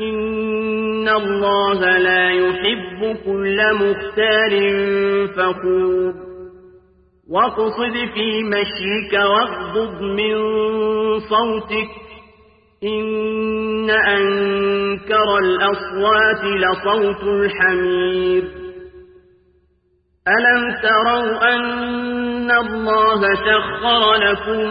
إن الله لا يحب كل مختار فخور واقصد في مشيك واغضض من صوتك إن أنكر الأصوات لصوت الحمير ألم تروا أن الله سخر لكم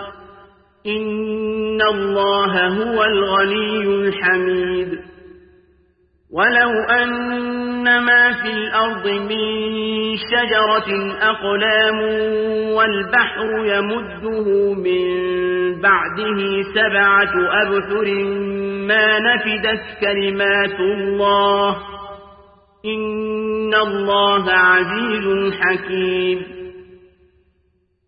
إن الله هو الغني الحميد ولو أن ما في الأرض من شجرة أقلام والبحر يمده من بعده سبعة أبثر ما نفدت كلمات الله إن الله عزيز حكيم